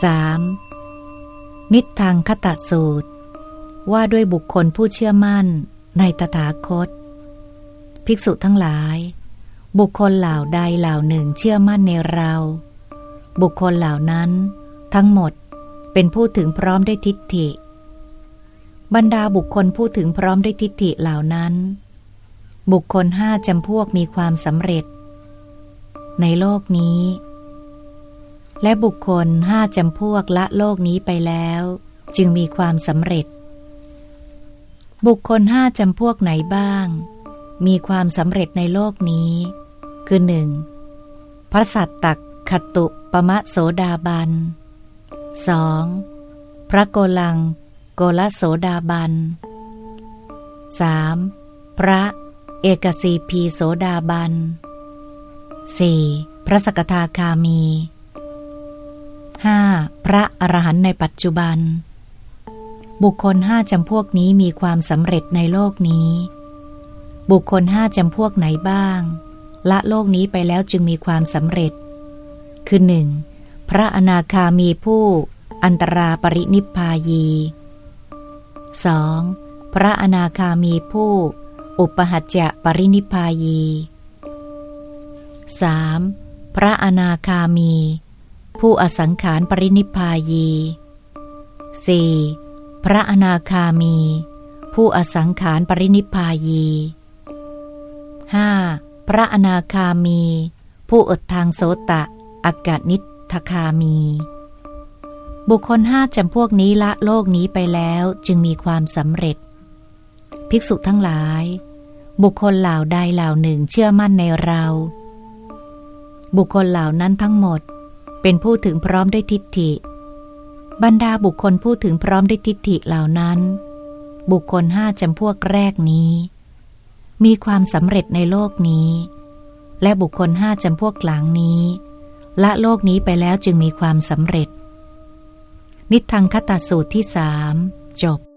3. นิทางคตสูตร ว่าด้วยบุคคลผู้เชื่อมั่นในตถาคต ภิกษุทั้งหลาย บุคคลเหล่าใดเหล่าหนึ่งเชื่อมั่นในเรา บุคคลเหล่านั้น ทั้งหมดเป็นผู้ถึงพร้อมได้ทิฏฐิ บรรดาบุคคลผู้ถึงพร้อมได้ทิฏฐิเหล่านั้น บุคคลห้าจำพวกมีความสำเร็จ ในโลกนี้ และบุคคลห้าจำพวกละโลกนี้ไปแล้ว จึงมีความสำเร็จ บุคคลห้าจำพวกไหนบ้าง มีความสำเร็จในโลกนี้ คือหนึ่งพระสัตตักขตุปมะโสดาบันสองพระโกลัง โกลโสดาบันสามพระเอกสีพีโสดาบันสี่พระสกทาคามี ระอรหันต์ในปัจจุบัน บุคคลห้าจำพวกนี้มีความสำเร็จในโลกนี้ บุคคลห้าจำพวกไหนบ้าง ละโลกนี้ไปแล้วจึงมีความสำเร็จ คือหนึ่งพระอนาคามีผู้อันตราปรินิพพายี 2. พระอนาคามีผู้ อุปหัจจะปรินิพพายี 3. พระอนาคามี ผู้อสังขารปรินิพายี 4. พระอนาคามี ผู้อสังขารปรินิพายี 5. พระอนาคามี ผู้อดทางโสตะอากาศนิทคามี บุคคลห้าจำพวกนี้ละโลกนี้ไปแล้วจึงมีความสำเร็จ ภิกษุทั้งหลาย บุคคลเหล่าใดเหล่าหนึ่งเชื่อมั่นในเรา บุคคลเหล่านั้นทั้งหมด เป็นผู้ถึงพร้อมด้วยทิฏฐิ บรรดาบุคคลผู้ถึงพร้อมด้วยทิฏฐิเหล่านั้น บุคคลห้าจำพวกแรกนี้ มีความสำเร็จในโลกนี้ และบุคคลห้าจำพวกหลังนี้ ละโลกนี้ไปแล้วจึงมีความสำเร็จ นิทังคตสูตรที่สามจบ